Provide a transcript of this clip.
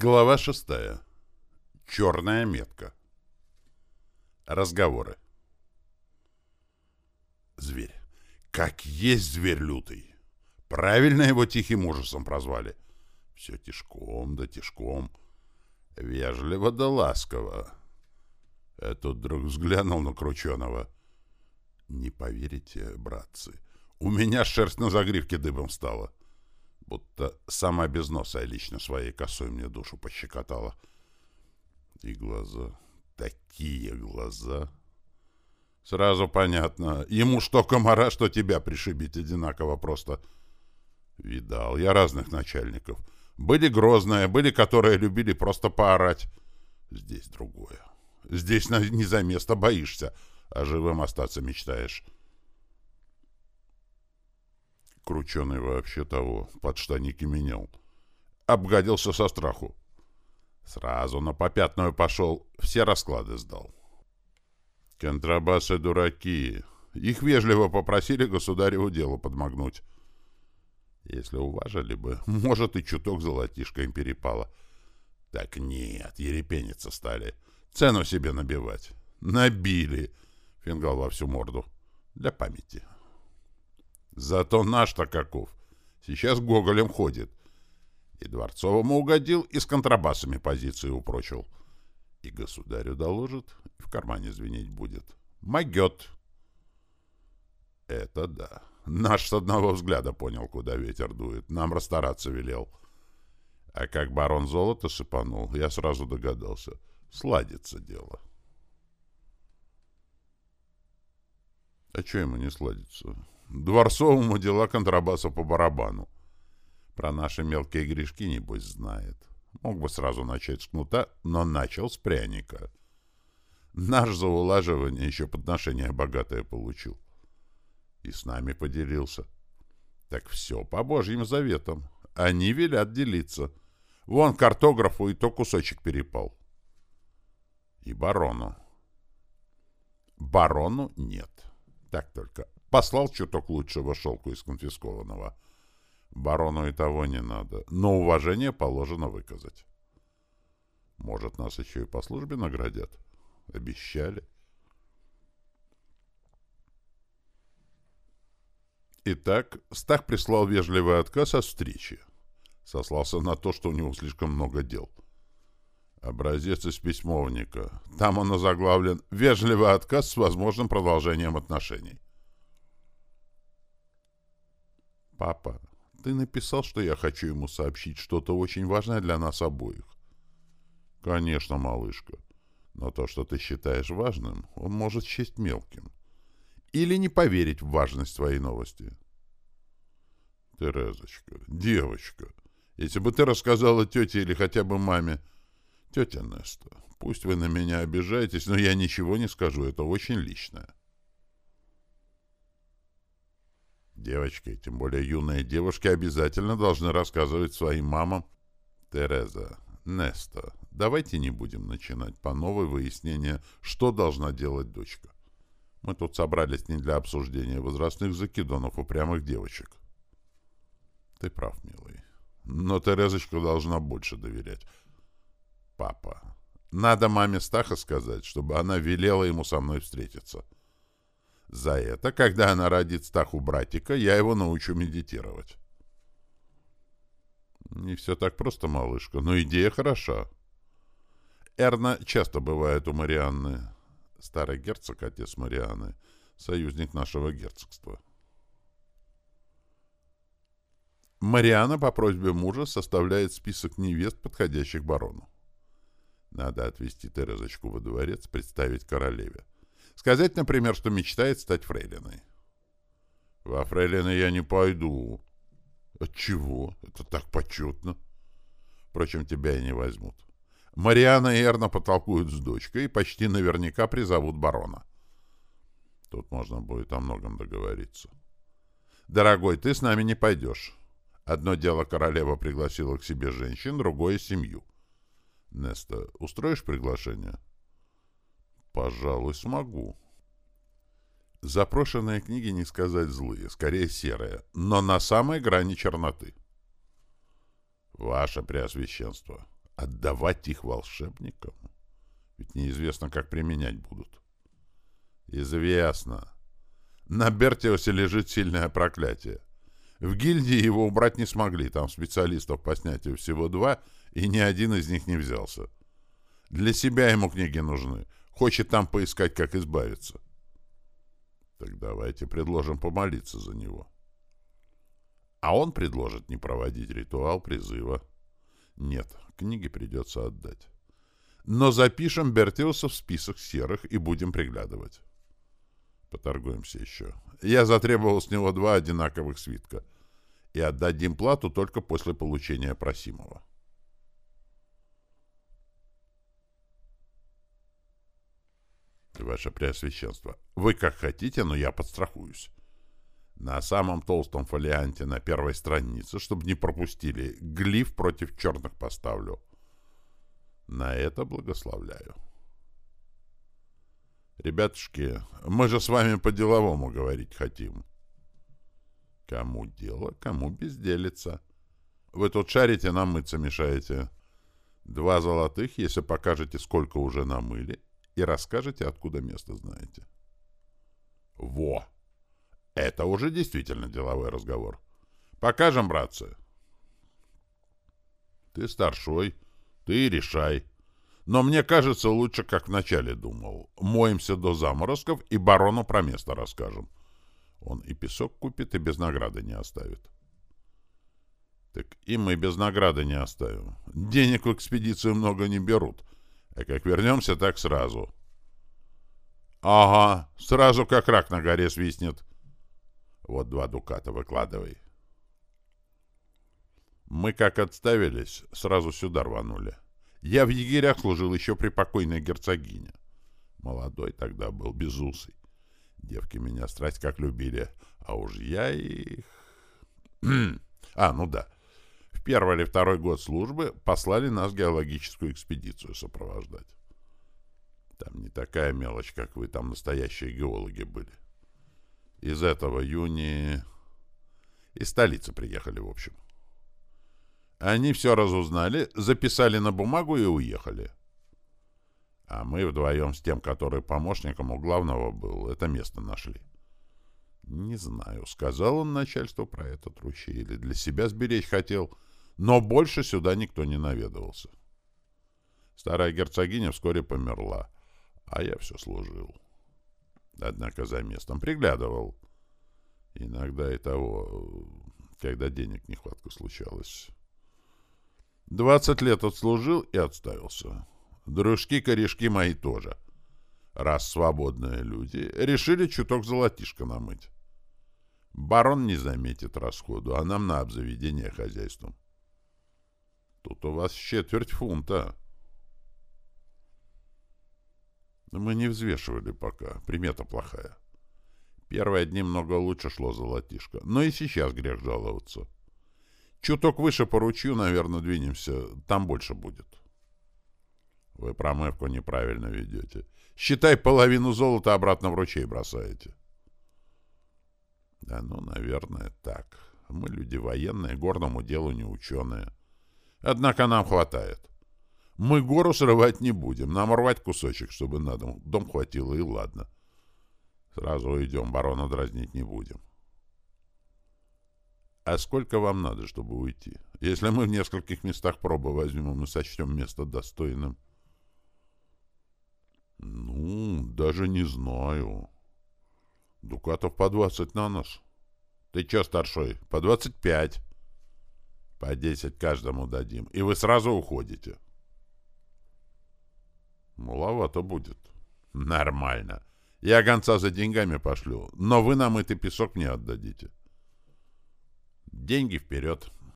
Глава шестая. Черная метка. Разговоры. Зверь. Как есть зверь лютый. Правильно его тихим ужасом прозвали. Все тишком да тишком. Вежливо да ласково. Этот вдруг взглянул на Крученого. Не поверите, братцы, у меня шерсть на загривке дыбом стала будто сама безносая лично своей косой мне душу пощекотала. И глаза, такие глаза. Сразу понятно, ему что комара, что тебя пришибить одинаково просто. Видал я разных начальников. Были грозные, были, которые любили просто поорать. Здесь другое. Здесь не за место боишься, а живым остаться мечтаешь. Крученый вообще того, подштаники менял. Обгадился со страху. Сразу на попятную пошел, все расклады сдал. Контрабасы дураки. Их вежливо попросили государеву дело подмогнуть. Если уважили бы, может, и чуток золотишко им перепало. Так нет, ерепениться стали. Цену себе набивать. Набили. Фингал во всю морду. Для памяти. Зато наш-то каков. Сейчас Гоголем ходит. И Дворцовому угодил, и с контрабасами позиции упрочил. И государю доложит, и в кармане звенеть будет. Могет. Это да. Наш с одного взгляда понял, куда ветер дует. Нам расстараться велел. А как барон золото сыпанул, я сразу догадался. Сладится дело. А что ему не сладится? Дворцовому дела контрабаса по барабану. Про наши мелкие грешки, небось, знает. Мог бы сразу начать с кнута, но начал с пряника. Наш за улаживание еще подношение богатое получил. И с нами поделился. Так все по божьим заветам. Они велят делиться. Вон картографу и то кусочек перепал. И барону. Барону нет. Так только Послал чуток лучшего шелку из конфискованного. Барону и того не надо, но уважение положено выказать. Может, нас еще и по службе наградят? Обещали. Итак, Стах прислал вежливый отказ от встречи. Сослался на то, что у него слишком много дел. Образец из письмовника. Там он озаглавлен «Вежливый отказ с возможным продолжением отношений». «Папа, ты написал, что я хочу ему сообщить что-то очень важное для нас обоих?» «Конечно, малышка. Но то, что ты считаешь важным, он может счесть мелким. Или не поверить в важность твоей новости». «Терезочка, девочка, если бы ты рассказала тете или хотя бы маме...» «Тетя Неста, пусть вы на меня обижаетесь, но я ничего не скажу, это очень личное». Девочки, тем более юные девушки, обязательно должны рассказывать своим мамам. Тереза, Неста, давайте не будем начинать по новой выяснение, что должна делать дочка. Мы тут собрались не для обсуждения возрастных закидонов упрямых девочек. Ты прав, милый. Но Терезочка должна больше доверять. Папа, надо маме Стаха сказать, чтобы она велела ему со мной встретиться. — за это, когда она родит Стаху братика, я его научу медитировать. Не все так просто, малышка, но идея хороша. Эрна часто бывает у Марианны. Старый герцог, отец Марианны, союзник нашего герцогства. Мариана по просьбе мужа составляет список невест, подходящих барону. Надо отвезти Терезочку во дворец, представить королеве. Сказать, например, что мечтает стать фрейлиной. Во фрейлины я не пойду. Отчего? Это так почетно. Впрочем, тебя и не возьмут. Мариана и Эрна потолкуют с дочкой и почти наверняка призовут барона. Тут можно будет о многом договориться. Дорогой, ты с нами не пойдешь. Одно дело королева пригласила к себе женщин, другое — семью. Неста, устроишь приглашение? — Пожалуй, смогу. Запрошенные книги не сказать злые, скорее серые, но на самой грани черноты. Ваше Преосвященство, Отдавать их волшебникам? Ведь неизвестно, как применять будут. Известно. На Бертиусе лежит сильное проклятие. В гильдии его убрать не смогли, там специалистов по снятию всего два, и ни один из них не взялся. Для себя ему книги нужны. Хочет там поискать, как избавиться. Так давайте предложим помолиться за него. А он предложит не проводить ритуал призыва. Нет, книги придется отдать. Но запишем Бертиуса в список серых и будем приглядывать. Поторгуемся еще. Я затребовал с него два одинаковых свитка. И отдадим плату только после получения просимого. Ваше Преосвященство, вы как хотите, но я подстрахуюсь. На самом толстом фолианте на первой странице, чтобы не пропустили, глиф против черных поставлю. На это благословляю. Ребятушки, мы же с вами по-деловому говорить хотим. Кому дело, кому безделица. Вы тут шарите, нам мыться мешаете. Два золотых, если покажете, сколько уже намыли, и расскажете, откуда место знаете. Во! Это уже действительно деловой разговор. Покажем, братцы. Ты старшой, ты решай. Но мне кажется, лучше, как вначале думал. Моемся до заморозков и барону про место расскажем. Он и песок купит, и без награды не оставит. Так и мы без награды не оставим. Денег в экспедицию много не берут. А как вернемся, так сразу. Ага, сразу как рак на горе свистнет. Вот два дуката выкладывай. Мы как отставились, сразу сюда рванули. Я в егерях служил еще при покойной герцогине. Молодой тогда был, безусый. Девки меня страсть как любили, а уж я их... а, ну да. В первый или второй год службы послали нас геологическую экспедицию сопровождать. Там не такая мелочь, как вы, там настоящие геологи были. Из этого Юни... Из столицы приехали, в общем. Они все разузнали, записали на бумагу и уехали. А мы вдвоем с тем, который помощником у главного был, это место нашли. Не знаю, сказал он начальству про этот ручей или для себя сберечь хотел, но больше сюда никто не наведывался. Старая герцогиня вскоре померла, а я все служил. Однако за местом приглядывал. Иногда и того, когда денег нехватка случалась. Двадцать лет отслужил и отставился. Дружки-корешки мои тоже. Раз свободные люди, решили чуток золотишко намыть. Барон не заметит расходу, а нам на обзаведение хозяйством. Тут у вас четверть фунта. Мы не взвешивали пока, примета плохая. Первые дни много лучше шло золотишко, но и сейчас грех жаловаться. Чуток выше по ручью, наверное, двинемся, там больше будет. Вы промывку неправильно ведете. Считай, половину золота обратно в ручей бросаете. Да ну, наверное, так. Мы люди военные, горному делу не ученые. Однако нам хватает. Мы гору срывать не будем, нам рвать кусочек, чтобы на дом, дом хватило, и ладно. Сразу уйдем, барона дразнить не будем. А сколько вам надо, чтобы уйти? Если мы в нескольких местах пробы возьмем и сочтем место достойным. Ну, даже не знаю. Дукатов по двадцать на нос. Ты чё, старшой, по двадцать пять? По десять каждому дадим, и вы сразу уходите. Маловато будет. Нормально. Я гонца за деньгами пошлю, но вы нам этот песок не отдадите. Деньги вперед.